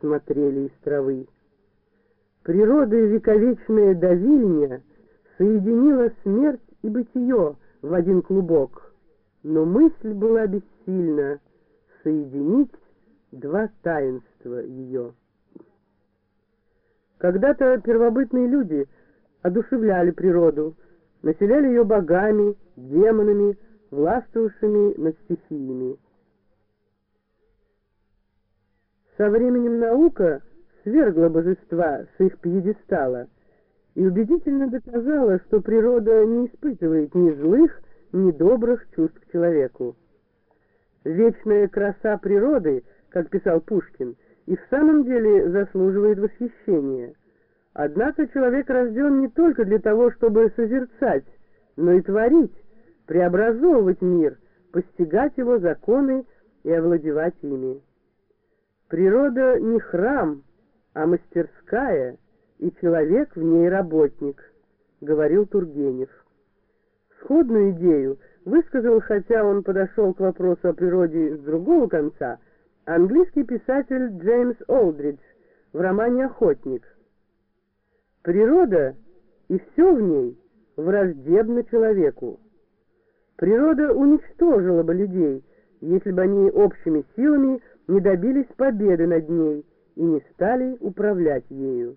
смотрели из травы. Природа вековечная давильня соединила смерть и бытие в один клубок, но мысль была бессильна соединить два таинства ее. Когда-то первобытные люди одушевляли природу, населяли ее богами, демонами, властвовавшими над стихиями. Со временем наука свергла божества с их пьедестала и убедительно доказала, что природа не испытывает ни злых, ни добрых чувств к человеку. Вечная краса природы, как писал Пушкин, и в самом деле заслуживает восхищения. Однако человек рожден не только для того, чтобы созерцать, но и творить, преобразовывать мир, постигать его законы и овладевать ими. Природа не храм, а мастерская, и человек в ней работник, говорил Тургенев. Сходную идею высказал, хотя он подошел к вопросу о природе с другого конца, английский писатель Джеймс Олдридж в романе «Охотник». Природа и все в ней враждебно человеку. Природа уничтожила бы людей, если бы они общими силами не добились победы над ней и не стали управлять ею.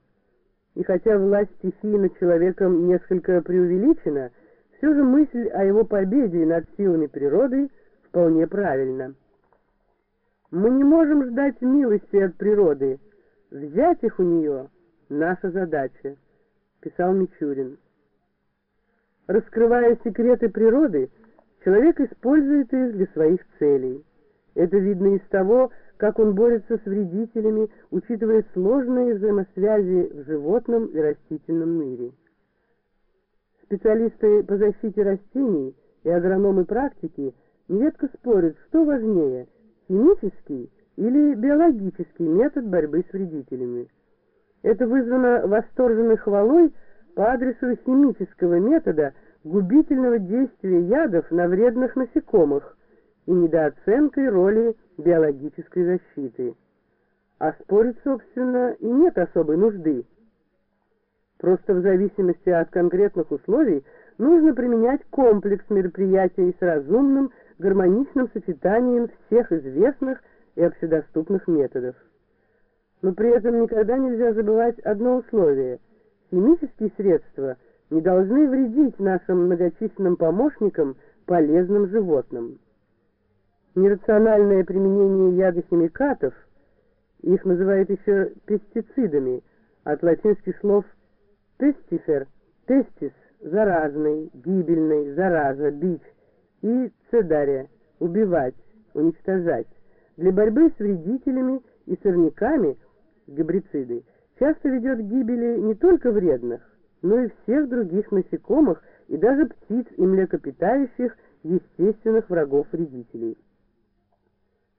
И хотя власть стихии над человеком несколько преувеличена, все же мысль о его победе над силами природы вполне правильна. Мы не можем ждать милости от природы, взять их у нее — наша задача, писал Мичурин. Раскрывая секреты природы, человек использует их для своих целей. Это видно из того, как он борется с вредителями, учитывая сложные взаимосвязи в животном и растительном мире. Специалисты по защите растений и агрономы практики нередко спорят, что важнее – химический или биологический метод борьбы с вредителями. Это вызвано восторженной хвалой по адресу химического метода губительного действия ядов на вредных насекомых и недооценкой роли биологической защиты. А спорить, собственно, и нет особой нужды. Просто в зависимости от конкретных условий нужно применять комплекс мероприятий с разумным, гармоничным сочетанием всех известных и общедоступных методов. Но при этом никогда нельзя забывать одно условие. Химические средства не должны вредить нашим многочисленным помощникам, полезным животным. Нерациональное применение ядохимикатов, их называют еще пестицидами, от латинских слов «пестифер», «тестис» – заразный, гибельный, зараза, бич, и «цедаря» – убивать, уничтожать. Для борьбы с вредителями и сорняками габрициды часто ведет к гибели не только вредных, но и всех других насекомых и даже птиц и млекопитающих, естественных врагов вредителей.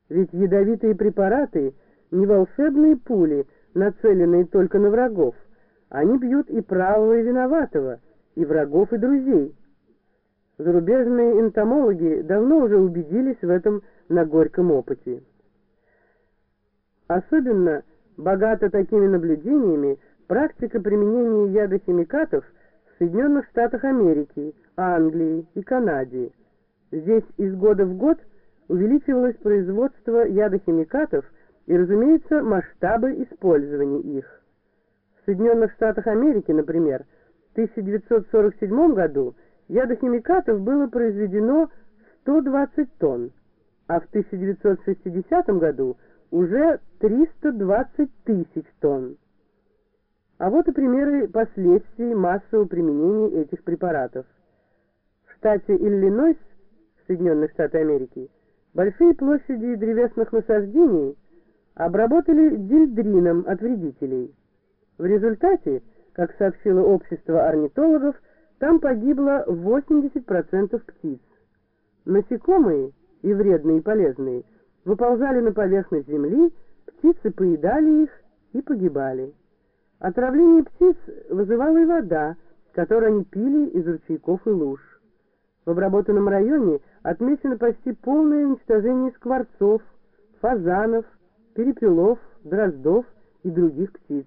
Ведь ядовитые препараты не волшебные пули, нацеленные только на врагов. Они бьют и правого, и виноватого, и врагов, и друзей. Зарубежные энтомологи давно уже убедились в этом на горьком опыте. Особенно богата такими наблюдениями практика применения ядохимикатов в Соединенных Штатах Америки, Англии и Канаде. Здесь из года в год – увеличивалось производство ядохимикатов и, разумеется, масштабы использования их. В Соединенных Штатах Америки, например, в 1947 году ядохимикатов было произведено 120 тонн, а в 1960 году уже 320 тысяч тонн. А вот и примеры последствий массового применения этих препаратов. В штате Иллинойс, Соединенных Штатах Америки, Большие площади древесных насаждений обработали дильдрином от вредителей. В результате, как сообщило общество орнитологов, там погибло 80% птиц. Насекомые, и вредные, и полезные, выползали на поверхность земли, птицы поедали их и погибали. Отравление птиц вызывала и вода, которую они пили из ручейков и луж. В обработанном районе отмечено почти полное уничтожение скворцов, фазанов, перепелов, дроздов и других птиц.